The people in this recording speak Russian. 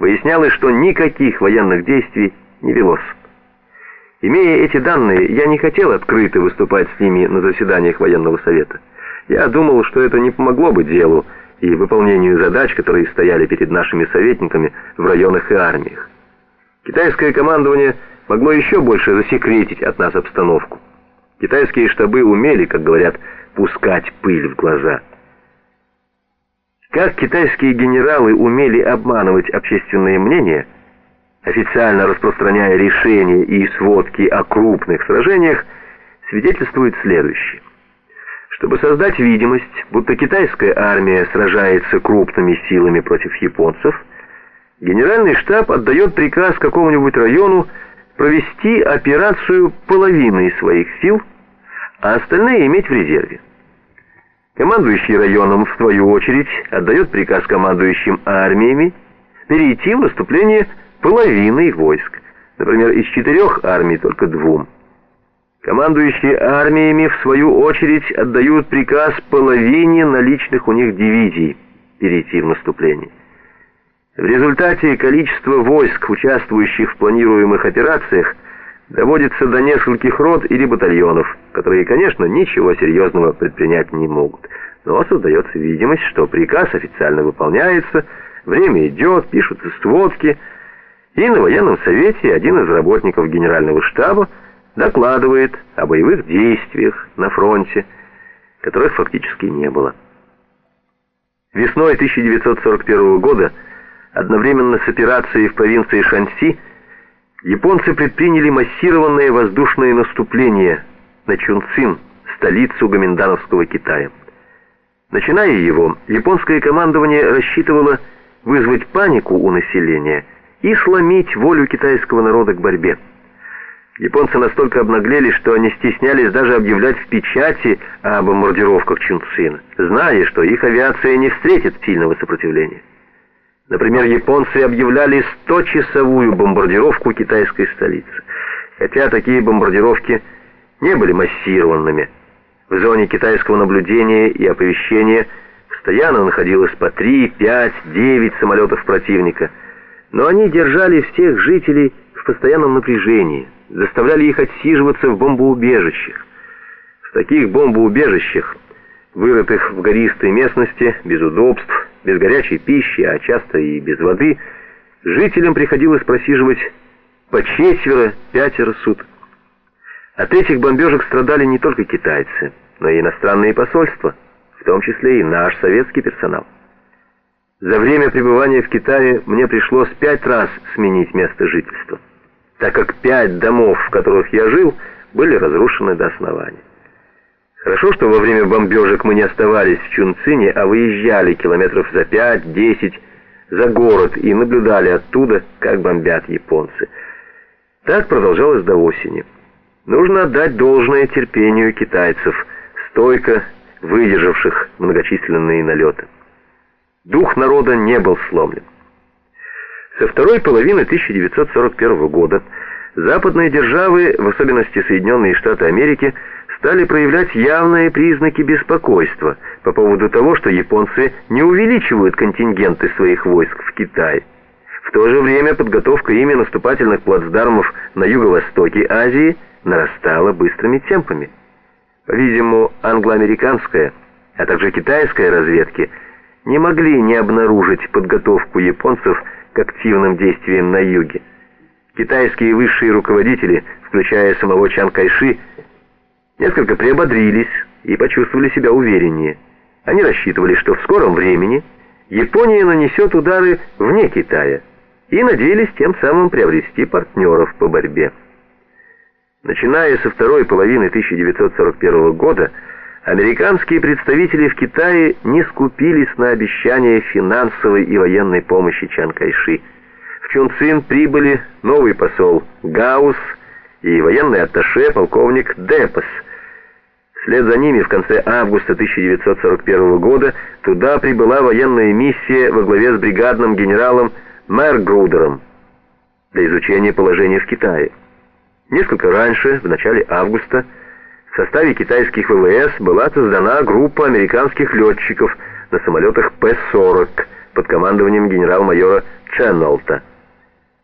выяснялось, что никаких военных действий не велось. Имея эти данные, я не хотел открыто выступать с ними на заседаниях военного совета. Я думал, что это не помогло бы делу и выполнению задач, которые стояли перед нашими советниками в районах и армиях. Китайское командование могло еще больше засекретить от нас обстановку. Китайские штабы умели, как говорят, пускать пыль в глаза. Как китайские генералы умели обманывать общественное мнение, официально распространяя решения и сводки о крупных сражениях, свидетельствует следующее. Чтобы создать видимость, будто китайская армия сражается крупными силами против японцев, генеральный штаб отдает приказ какому-нибудь району провести операцию половиной своих сил, а остальные иметь в резерве. Командующий районом, в свою очередь, отдает приказ командующим армиями перейти в наступление половиной войск, например, из четырех армий только двум. Командующие армиями, в свою очередь, отдают приказ половине наличных у них дивизий перейти в наступление. В результате количество войск, участвующих в планируемых операциях, доводится до нескольких рот или батальонов, которые, конечно, ничего серьезного предпринять не могут. Но создается видимость, что приказ официально выполняется, время идет, пишутся сводки, и на военном совете один из работников генерального штаба докладывает о боевых действиях на фронте, которых фактически не было. Весной 1941 года, одновременно с операцией в провинции Шанси, японцы предприняли массированное воздушное наступление на Чунцин, столицу Гоминдановского Китая. Начиная его, японское командование рассчитывало вызвать панику у населения и сломить волю китайского народа к борьбе. Японцы настолько обнаглели, что не стеснялись даже объявлять в печати о бомбардировках Чунцина, зная, что их авиация не встретит сильного сопротивления. Например, японцы объявляли 100-часовую бомбардировку китайской столицы, хотя такие бомбардировки не были массированными. В зоне китайского наблюдения и оповещения постоянно находилось по 3, 5, 9 самолетов противника, но они держали всех жителей в постоянном напряжении, заставляли их отсиживаться в бомбоубежищах. В таких бомбоубежищах, вырытых в гористой местности, без удобств, без горячей пищи, а часто и без воды, жителям приходилось просиживать по четверо-пятеро суток. От этих бомбежек страдали не только китайцы, но и иностранные посольства, в том числе и наш советский персонал. За время пребывания в Китае мне пришлось пять раз сменить место жительства, так как пять домов, в которых я жил, были разрушены до основания. Хорошо, что во время бомбежек мы не оставались в Чунцине, а выезжали километров за 5-10 за город и наблюдали оттуда, как бомбят японцы. Так продолжалось до осени. Нужно отдать должное терпению китайцев, стойко выдержавших многочисленные налеты. Дух народа не был сломлен. Со второй половины 1941 года западные державы, в особенности Соединенные Штаты Америки, стали проявлять явные признаки беспокойства по поводу того, что японцы не увеличивают контингенты своих войск в Китае. В то же время подготовка ими наступательных плацдармов на юго-востоке Азии нарастала быстрыми темпами. По-видимому, англо-американская, а также китайская разведки не могли не обнаружить подготовку японцев к активным действиям на юге. Китайские высшие руководители, включая самого Чан Кайши, несколько приободрились и почувствовали себя увереннее. Они рассчитывали, что в скором времени Япония нанесет удары вне Китая и надеялись тем самым приобрести партнеров по борьбе. Начиная со второй половины 1941 года, американские представители в Китае не скупились на обещания финансовой и военной помощи Чан Кайши. В Чунцин прибыли новый посол Гаус и военный атташе полковник Депас – Вслед за ними в конце августа 1941 года туда прибыла военная миссия во главе с бригадным генералом Мэргрудером для изучения положения в Китае. Несколько раньше, в начале августа, в составе китайских ВВС была создана группа американских летчиков на самолетах П-40 под командованием генерал-майора Ченнолта.